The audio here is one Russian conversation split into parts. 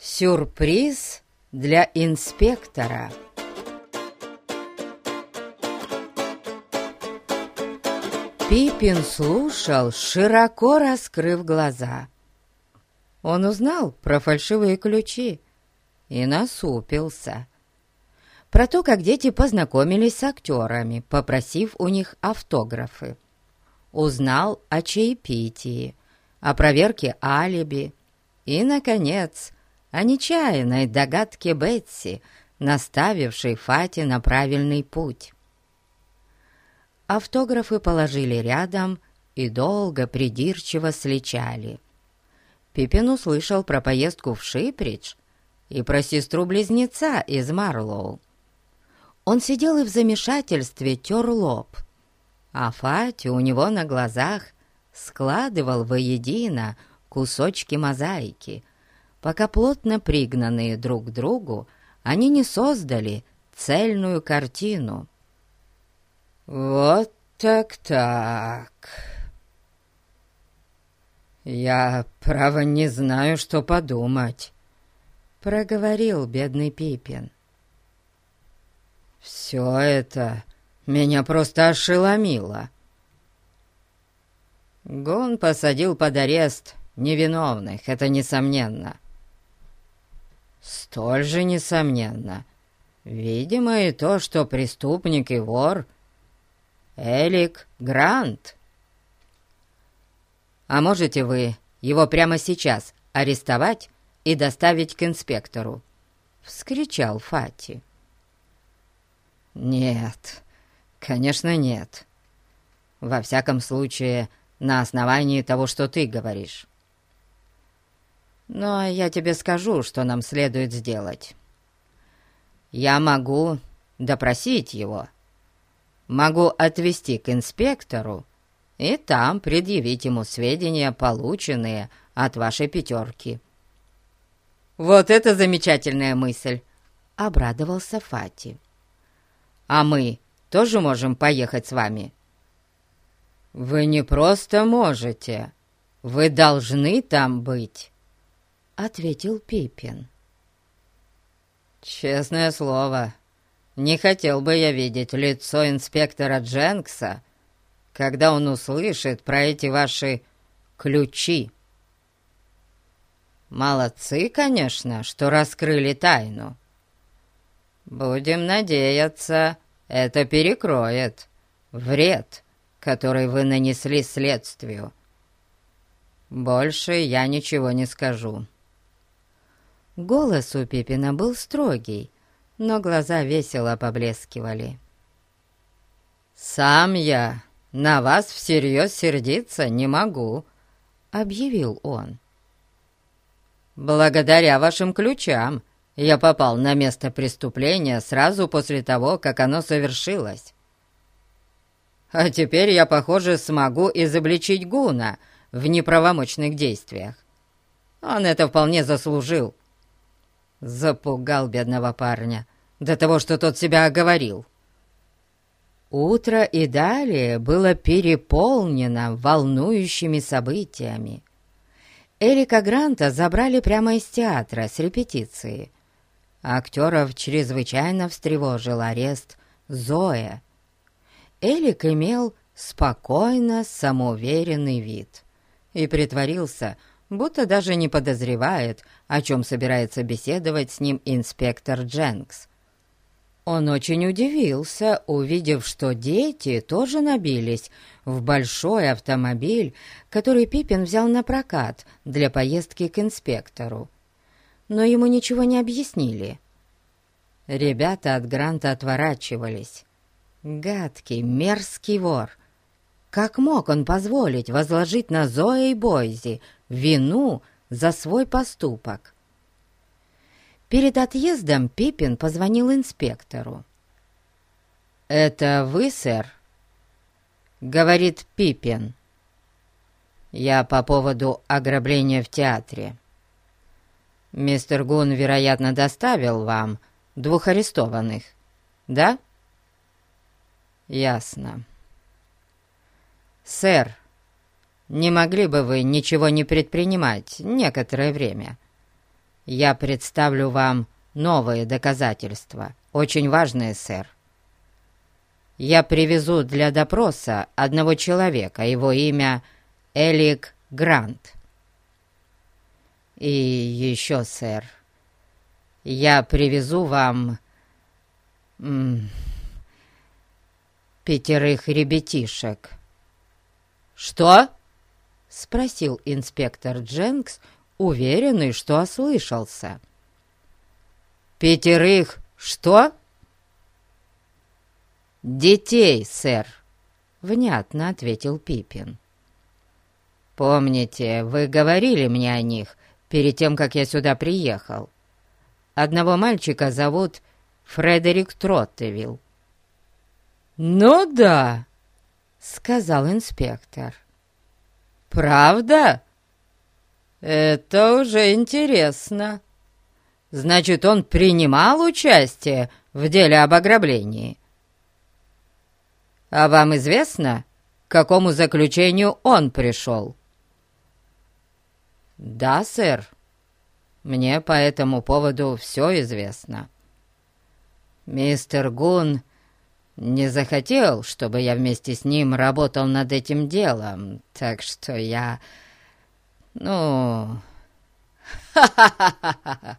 Сюрприз для инспектора. Пипин слушал, широко раскрыв глаза. Он узнал про фальшивые ключи и насупился. Про то, как дети познакомились с актерами, попросив у них автографы. Узнал о чаепитии, о проверке алиби и, наконец, о нечаянной догадке Бетси, наставившей Фати на правильный путь. Автографы положили рядом и долго придирчиво сличали. Пипин услышал про поездку в Шипридж и про сестру-близнеца из Марлоу. Он сидел и в замешательстве тер лоб, а Фати у него на глазах складывал воедино кусочки мозаики, пока плотно пригнанные друг к другу, они не создали цельную картину. «Вот так-так. Я, право, не знаю, что подумать», — проговорил бедный Пипин. «Все это меня просто ошеломило». Гон посадил под арест невиновных, это несомненно. Столь же несомненно, видимо, и то, что преступник и вор — Элик Грант. А можете вы его прямо сейчас арестовать и доставить к инспектору?» — вскричал Фати. «Нет, конечно, нет. Во всяком случае, на основании того, что ты говоришь. Но я тебе скажу, что нам следует сделать. Я могу допросить его, могу отвезти к инспектору и там предъявить ему сведения, полученные от вашей пятерки». «Вот это замечательная мысль!» — обрадовался Фати. «А мы тоже можем поехать с вами?» «Вы не просто можете, вы должны там быть!» Ответил Пипин. «Честное слово, не хотел бы я видеть лицо инспектора Дженкса, когда он услышит про эти ваши ключи. Молодцы, конечно, что раскрыли тайну. Будем надеяться, это перекроет вред, который вы нанесли следствию. Больше я ничего не скажу». Голос у Пипина был строгий, но глаза весело поблескивали. «Сам я на вас всерьез сердиться не могу», — объявил он. «Благодаря вашим ключам я попал на место преступления сразу после того, как оно совершилось. А теперь я, похоже, смогу изобличить Гуна в неправомочных действиях. Он это вполне заслужил». Запугал бедного парня до того, что тот себя оговорил. Утро и далее было переполнено волнующими событиями. Эрика Гранта забрали прямо из театра с репетиции. Актеров чрезвычайно встревожил арест Зоя. Элик имел спокойно самоуверенный вид и притворился, будто даже не подозревает, о чем собирается беседовать с ним инспектор Дженкс. Он очень удивился, увидев, что дети тоже набились в большой автомобиль, который Пиппин взял на прокат для поездки к инспектору. Но ему ничего не объяснили. Ребята от Гранта отворачивались. Гадкий, мерзкий вор. Как мог он позволить возложить на Зоя и Бойзи вину за свой поступок. Перед отъездом Пипин позвонил инспектору. «Это вы, сэр?» — говорит Пипин. «Я по поводу ограбления в театре. Мистер Гун, вероятно, доставил вам двух арестованных, да?» «Ясно. Сэр, не могли бы вы ничего не предпринимать некоторое время? я представлю вам новые доказательства, очень важные, сэр. Я привезу для допроса одного человека, его имя Элик Грант. И еще, сэр, я привезу вам пятерых ребятишек». «Что?» — спросил инспектор Дженкс, уверенный, что ослышался. «Пятерых что?» «Детей, сэр», — внятно ответил Пипин. «Помните, вы говорили мне о них перед тем, как я сюда приехал. Одного мальчика зовут Фредерик Троттевилл. «Ну да», — сказал инспектор. «Правда? Это уже интересно. Значит, он принимал участие в деле об ограблении. А вам известно, к какому заключению он пришел?» «Да, сэр. Мне по этому поводу все известно». Мистер Гун не захотел, чтобы я вместе с ним работал над этим делом, так что я... Ну...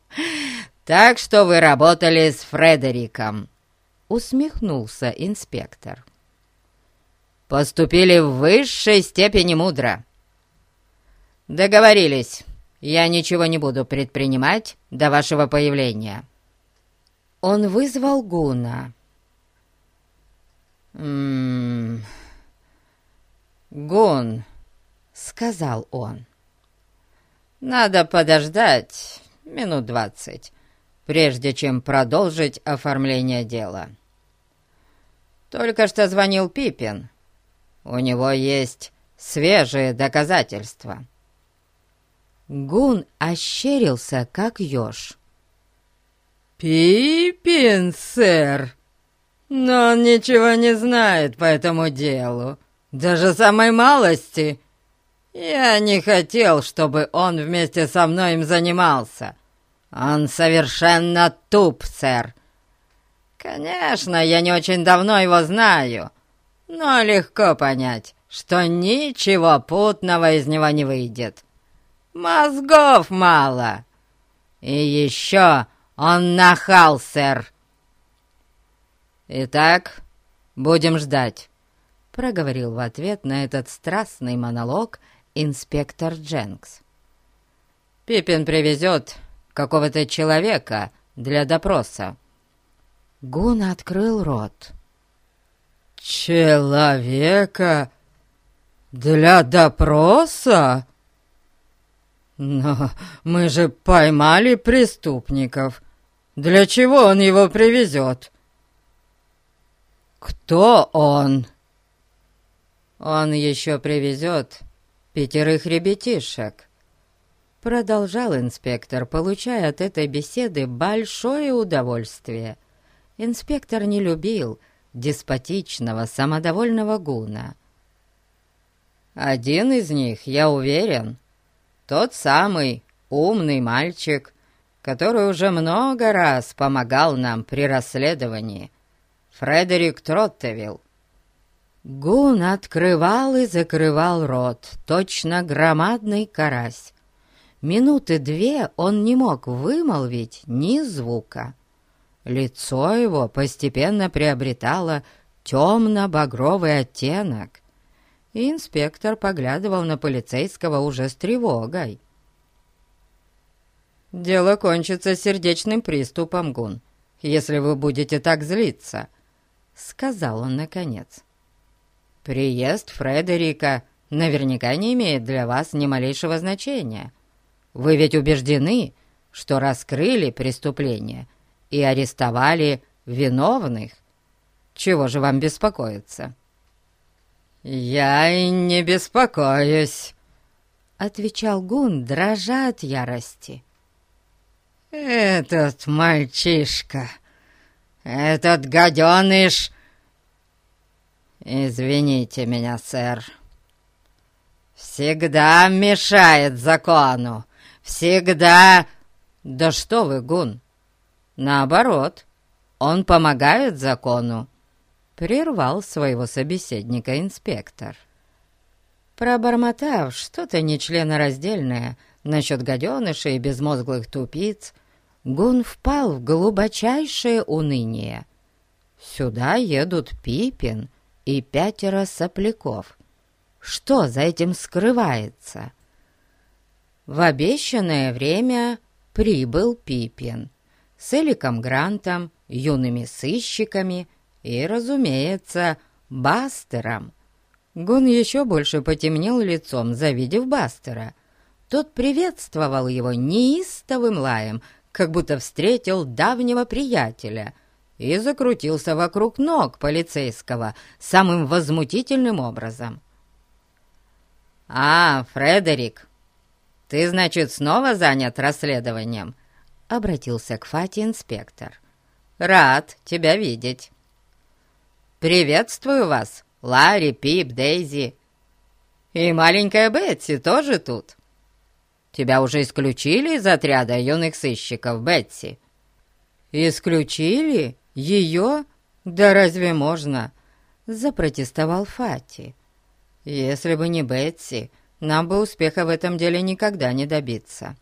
Так что вы работали с Фредериком, усмехнулся инспектор. Поступили в высшей степени мудро. Договорились, я ничего не буду предпринимать до вашего появления. Он вызвал Гуна. «М -м «Гун», — сказал он, — «надо подождать минут двадцать, прежде чем продолжить оформление дела. Только что звонил Пипин. У него есть свежие доказательства». Гун ощерился, как еж. «Пипин, сэр! Но он ничего не знает по этому делу, даже самой малости. Я не хотел, чтобы он вместе со мной им занимался. Он совершенно туп, сэр. Конечно, я не очень давно его знаю, но легко понять, что ничего путного из него не выйдет. Мозгов мало. И еще он нахал, сэр!» «Итак, будем ждать», — проговорил в ответ на этот страстный монолог инспектор Дженкс. «Пиппин привезет какого-то человека для допроса». Гун открыл рот. «Человека для допроса? Но мы же поймали преступников. Для чего он его привезет? Кто он? Он еще привезет пятерых ребятишек. Продолжал инспектор, получая от этой беседы большое удовольствие. Инспектор не любил деспотичного, самодовольного гуна. Один из них, я уверен, тот самый умный мальчик, который уже много раз помогал нам при расследовании, Фредерик Троттевилл. Гун открывал и закрывал рот, точно громадный карась. Минуты две он не мог вымолвить ни звука. Лицо его постепенно приобретало темно-багровый оттенок, инспектор поглядывал на полицейского уже с тревогой. «Дело кончится сердечным приступом, Гун, если вы будете так злиться», — сказал он наконец. «Приезд Фредерика наверняка не имеет для вас ни малейшего значения. Вы ведь убеждены, что раскрыли преступление и арестовали виновных. Чего же вам беспокоиться?» «Я и не беспокоюсь», — отвечал Гун, дрожа от ярости. «Этот мальчишка, этот гаденыш...» «Извините меня, сэр. Всегда мешает закону, всегда...» «Да что вы, Гун! Наоборот, он помогает закону!» Прервал своего собеседника инспектор. Пробормотав что-то нечленораздельное насчет гаденышей и безмозглых тупиц, Гун впал в глубочайшее уныние. Сюда едут Пипин и пятеро сопляков. Что за этим скрывается? В обещанное время прибыл Пипин с Эликом Грантом, юными сыщиками и, разумеется, Бастером. Гун еще больше потемнел лицом, завидев Бастера. Тот приветствовал его неистовым лаем, как будто встретил давнего приятеля, и закрутился вокруг ног полицейского самым возмутительным образом. «А, Фредерик, ты, значит, снова занят расследованием?» — обратился к Фати инспектор. «Рад тебя видеть». «Приветствую вас, Ларри, Пип, Дейзи. И маленькая Бетси тоже тут. Тебя уже исключили из отряда юных сыщиков, Бетси?» «Исключили? Ее? Да разве можно?» — запротестовал Фати. «Если бы не Бетси, нам бы успеха в этом деле никогда не добиться».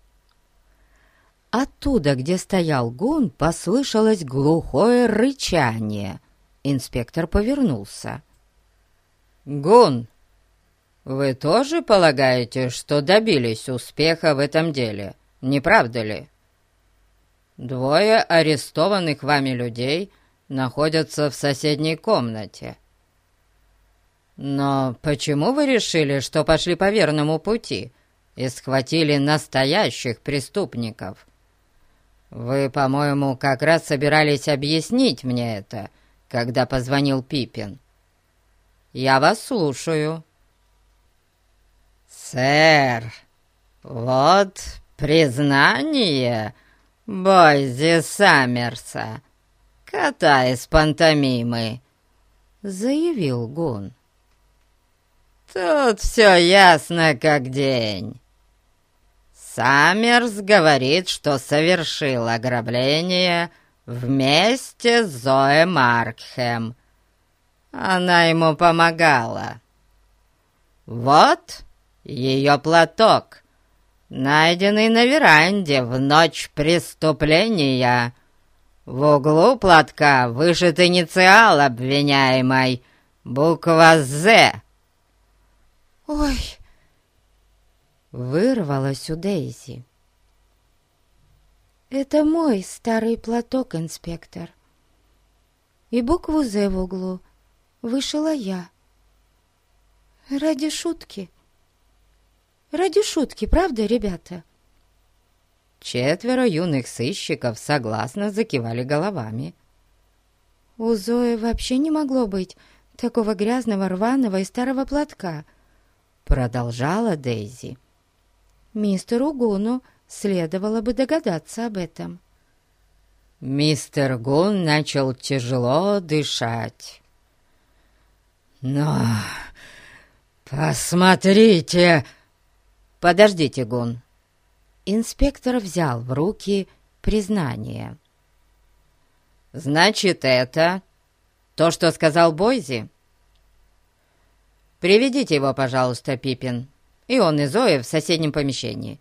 Оттуда, где стоял гун, послышалось глухое рычание — Инспектор повернулся. «Гун, вы тоже полагаете, что добились успеха в этом деле, не правда ли? Двое арестованных вами людей находятся в соседней комнате. Но почему вы решили, что пошли по верному пути и схватили настоящих преступников? Вы, по-моему, как раз собирались объяснить мне это» когда позвонил Пипин. Я вас слушаю». «Сэр, вот признание Бойзи Саммерса, кота из пантомимы», — заявил Гун. «Тут все ясно как день». Саммерс говорит, что совершил ограбление — вместе с Зоей Маркхэм. Она ему помогала. Вот ее платок, найденный на веранде в ночь преступления. В углу платка вышит инициал обвиняемой, буква «З». «Ой!» — вырвалась у Дейзи. «Это мой старый платок, инспектор. И букву «З» в углу вышила я. Ради шутки. Ради шутки, правда, ребята?» Четверо юных сыщиков согласно закивали головами. «У Зои вообще не могло быть такого грязного, рваного и старого платка», — продолжала Дейзи. «Мистеру Гуну следовало бы догадаться об этом. Мистер Гун начал тяжело дышать. «Но посмотрите!» «Подождите, Гун!» Инспектор взял в руки признание. «Значит, это то, что сказал Бойзи?» «Приведите его, пожалуйста, Пипин, и он и Зоя в соседнем помещении.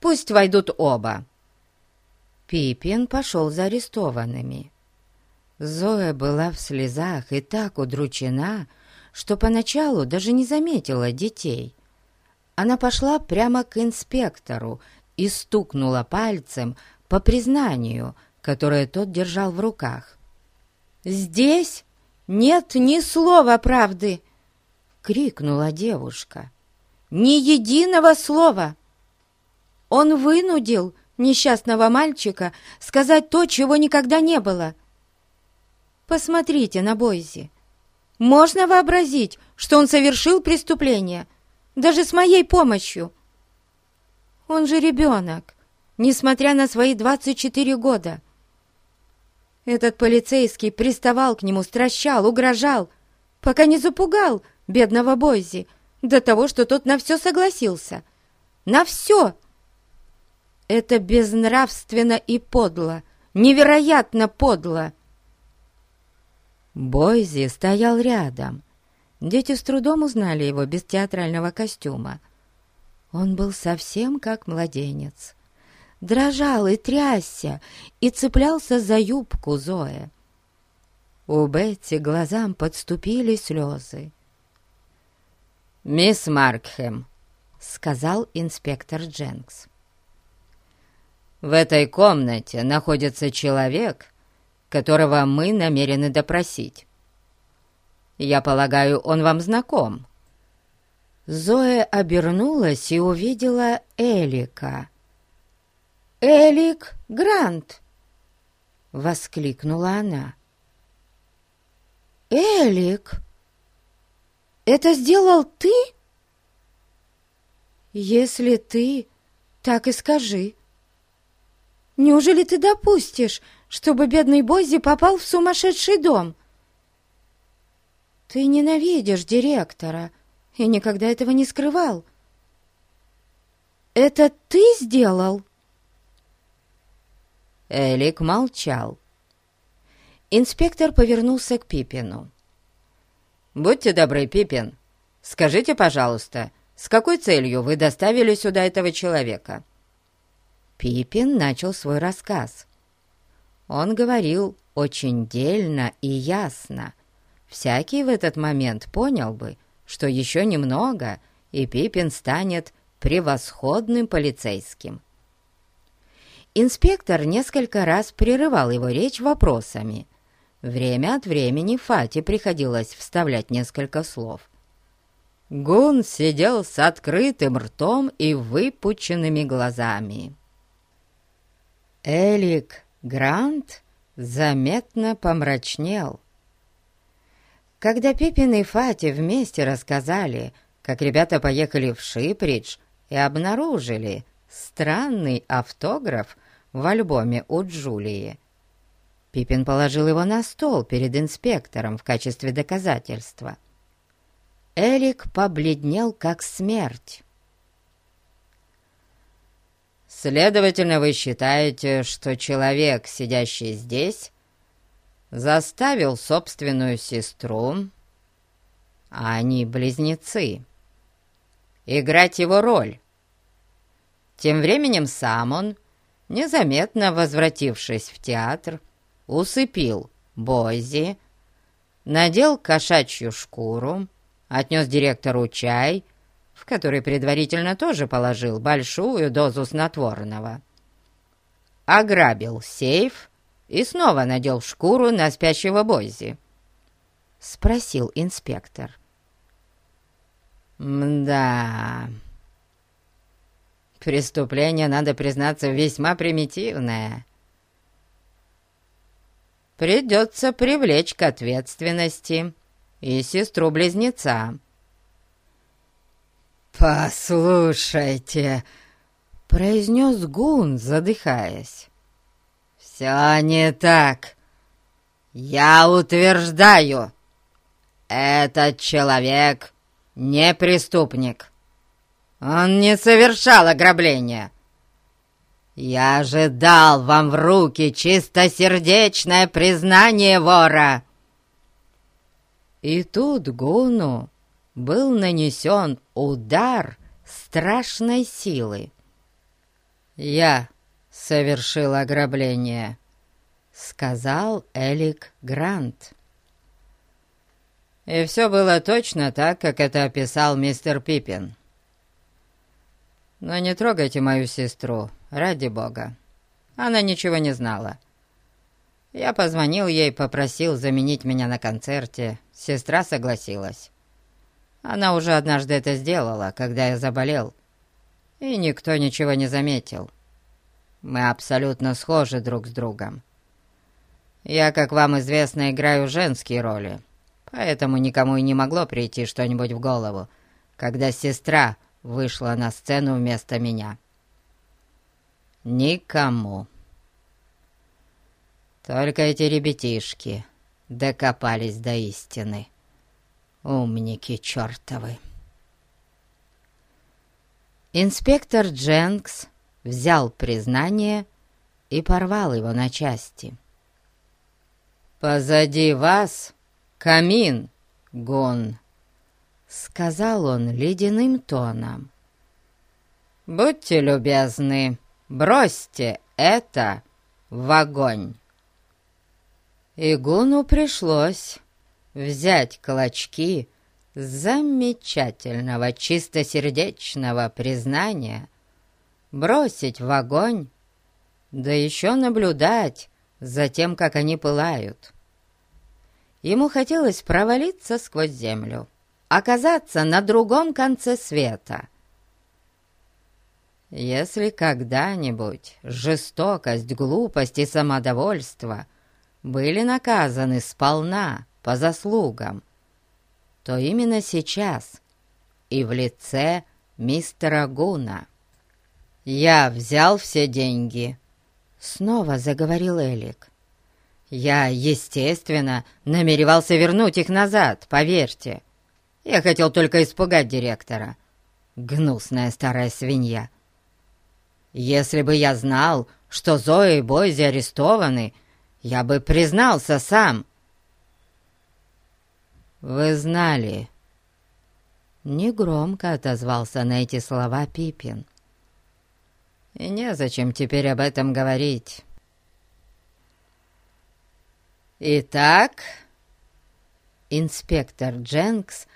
Пусть войдут оба». Пипин пошел за арестованными. Зоя была в слезах и так удручена, что поначалу даже не заметила детей. Она пошла прямо к инспектору и стукнула пальцем по признанию, которое тот держал в руках. «Здесь нет ни слова правды!» — крикнула девушка. «Ни единого слова!» Он вынудил несчастного мальчика сказать то, чего никогда не было. Посмотрите на Бойзи. Можно вообразить, что он совершил преступление, даже с моей помощью. Он же ребенок, несмотря на свои 24 года. Этот полицейский приставал к нему, стращал, угрожал, пока не запугал бедного Бойзи до того, что тот на все согласился. На все! Это безнравственно и подло, невероятно подло. Бойзи стоял рядом. Дети с трудом узнали его без театрального костюма. Он был совсем как младенец. Дрожал и трясся, и цеплялся за юбку Зоя. У Бетти глазам подступили слезы. «Мисс Маркхэм», — сказал инспектор Дженкс. «В этой комнате находится человек, которого мы намерены допросить. Я полагаю, он вам знаком». Зоя обернулась и увидела Элика. «Элик Грант!» — воскликнула она. «Элик, это сделал ты?» «Если ты, так и скажи. Неужели ты допустишь, чтобы бедный Бойзи попал в сумасшедший дом?» «Ты ненавидишь директора и никогда этого не скрывал. Это ты сделал?» Элик молчал. Инспектор повернулся к Пипину. «Будьте добры, Пипин, скажите, пожалуйста, с какой целью вы доставили сюда этого человека?» Пипин начал свой рассказ. Он говорил очень дельно и ясно. Всякий в этот момент понял бы, что еще немного, и Пипин станет превосходным полицейским. Инспектор несколько раз прерывал его речь вопросами, Время от времени Фате приходилось вставлять несколько слов. Гун сидел с открытым ртом и выпученными глазами. Элик Грант заметно помрачнел. Когда Пипин и Фати вместе рассказали, как ребята поехали в Шипридж и обнаружили странный автограф в альбоме у Джулии, Пипин положил его на стол перед инспектором в качестве доказательства. Эрик побледнел, как смерть. «Следовательно, вы считаете, что человек, сидящий здесь, заставил собственную сестру, а они близнецы, играть его роль. Тем временем сам он, незаметно возвратившись в театр, усыпил Бойзи, надел кошачью шкуру, отнес директору чай, в который предварительно тоже положил большую дозу снотворного, ограбил сейф и снова надел шкуру на спящего Бойзи. Спросил инспектор. «Да...» Преступление, надо признаться, весьма примитивное придется привлечь к ответственности и сестру-близнеца. «Послушайте», — произнес Гун, задыхаясь. «Все не так. Я утверждаю, этот человек не преступник. Он не совершал ограбления. «Я же дал вам в руки чистосердечное признание вора!» И тут Гуну был нанесен удар страшной силы. «Я совершил ограбление», — сказал Элик Грант. И все было точно так, как это описал мистер Пиппин. Но не трогайте мою сестру, ради бога. Она ничего не знала. Я позвонил ей, попросил заменить меня на концерте. Сестра согласилась. Она уже однажды это сделала, когда я заболел. И никто ничего не заметил. Мы абсолютно схожи друг с другом. Я, как вам известно, играю женские роли, поэтому никому и не могло прийти что-нибудь в голову, когда сестра вышла на сцену вместо меня. Никому. Только эти ребятишки докопались до истины. Умники чертовы. Инспектор Дженкс взял признание и порвал его на части. «Позади вас камин, Гон», — сказал он ледяным тоном. «Будьте любезны, бросьте это в огонь». И Гуну пришлось взять клочки замечательного чистосердечного признания, бросить в огонь, да еще наблюдать за тем, как они пылают. Ему хотелось провалиться сквозь землю, оказаться на другом конце света. Если когда-нибудь жестокость, глупость и самодовольство были наказаны сполна по заслугам, то именно сейчас и в лице мистера Гуна. «Я взял все деньги», — снова заговорил Элик. «Я, естественно, намеревался вернуть их назад, поверьте. Я хотел только испугать директора. Гнусная старая свинья. Если бы я знал, что Зоя и Бойзи арестованы, я бы признался сам, «Вы знали!» Негромко отозвался на эти слова Пипин. «И незачем теперь об этом говорить». «Итак...» Инспектор Дженкс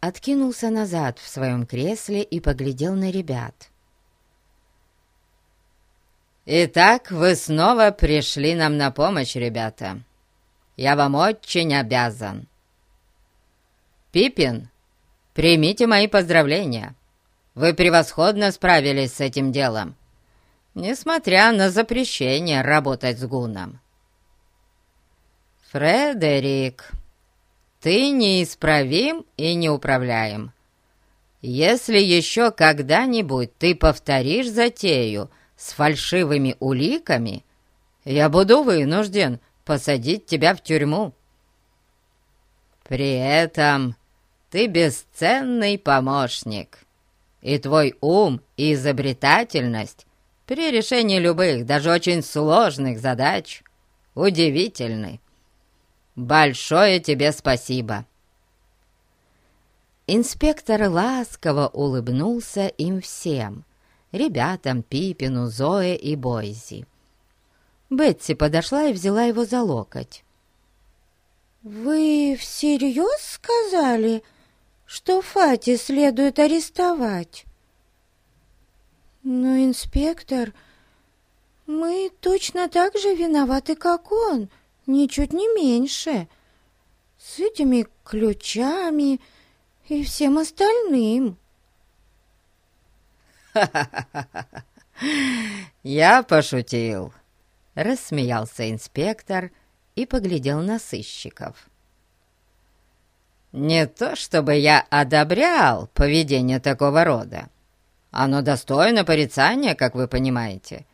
откинулся назад в своем кресле и поглядел на ребят. «Итак, вы снова пришли нам на помощь, ребята. Я вам очень обязан. Пипин, примите мои поздравления. Вы превосходно справились с этим делом, несмотря на запрещение работать с Гуном. Фредерик, ты неисправим и неуправляем. Если еще когда-нибудь ты повторишь затею с фальшивыми уликами, я буду вынужден посадить тебя в тюрьму. При этом ты бесценный помощник, и твой ум и изобретательность при решении любых, даже очень сложных задач удивительны. Большое тебе спасибо!» Инспектор ласково улыбнулся им всем, ребятам Пипину, Зое и Бойзи. Бетси подошла и взяла его за локоть. «Вы всерьез сказали, что Фати следует арестовать?» «Но, инспектор, мы точно так же виноваты, как он, ничуть не меньше, с этими ключами и всем остальным». «Ха-ха-ха! Я пошутил!» — рассмеялся инспектор — и поглядел на сыщиков. «Не то чтобы я одобрял поведение такого рода. Оно достойно порицания, как вы понимаете.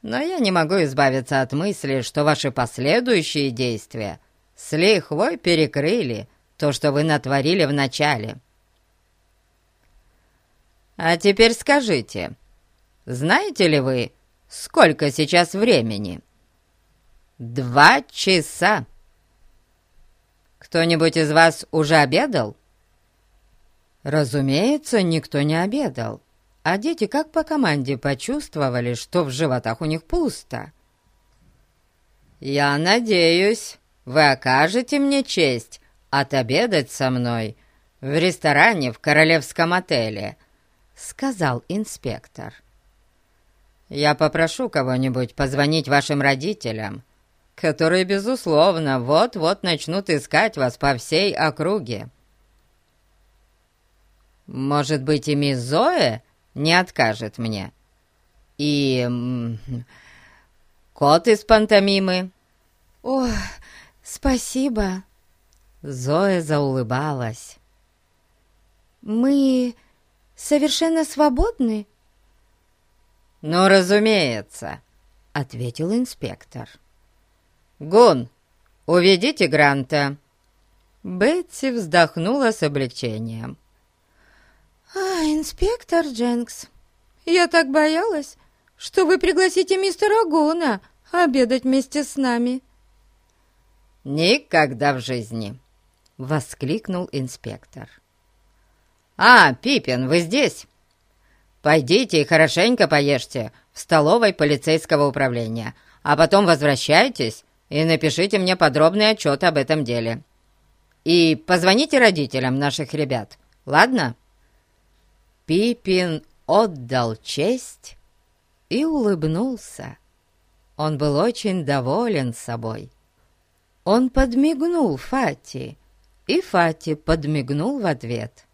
Но я не могу избавиться от мысли, что ваши последующие действия с лихвой перекрыли то, что вы натворили в начале. А теперь скажите, знаете ли вы, сколько сейчас времени?» Два часа! Кто-нибудь из вас уже обедал?» Разумеется, никто не обедал, а дети как по команде почувствовали, что в животах у них пусто. «Я надеюсь, вы окажете мне честь отобедать со мной в ресторане в королевском отеле», — сказал инспектор. «Я попрошу кого-нибудь позвонить вашим родителям которые, безусловно, вот-вот начнут искать вас по всей округе. Может быть, и мисс Зоя не откажет мне? И... кот из пантомимы?» «О, спасибо!» Зоя заулыбалась. «Мы совершенно свободны?» «Ну, разумеется», — ответил инспектор. «Гун, уведите Гранта!» Бетси вздохнула с облегчением. «А, инспектор Дженкс, Я так боялась, что вы пригласите мистера Гуна обедать вместе с нами». «Никогда в жизни!» — воскликнул инспектор. «А, Пипин, вы здесь? Пойдите и хорошенько поешьте в столовой полицейского управления, а потом возвращайтесь и напишите мне подробный отчет об этом деле. И позвоните родителям наших ребят, ладно?» Пипин отдал честь и улыбнулся. Он был очень доволен собой. Он подмигнул Фати, и Фати подмигнул в ответ.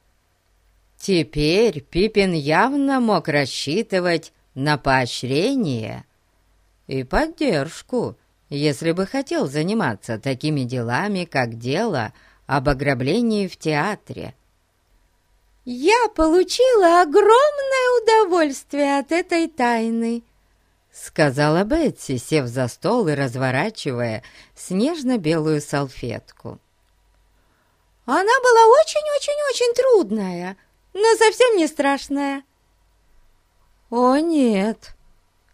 Теперь Пипин явно мог рассчитывать на поощрение и поддержку, если бы хотел заниматься такими делами, как дело об ограблении в театре. «Я получила огромное удовольствие от этой тайны», — сказала Бетси, сев за стол и разворачивая снежно-белую салфетку. «Она была очень-очень-очень трудная, но совсем не страшная». «О, нет,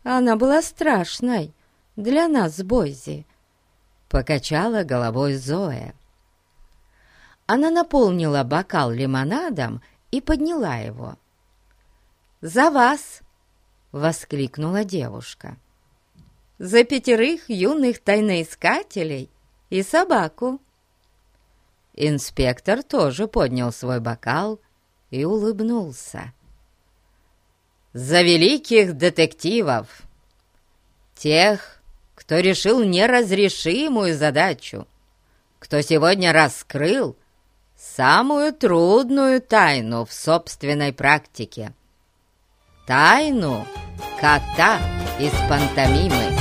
она была страшной для нас с Бойзи», — покачала головой Зоя. Она наполнила бокал лимонадом и подняла его. «За вас!» — воскликнула девушка. «За пятерых юных тайноискателей и собаку!» Инспектор тоже поднял свой бокал и улыбнулся. «За великих детективов! Тех, кто решил неразрешимую задачу, кто сегодня раскрыл самую трудную тайну в собственной практике. Тайну кота из пантомимы.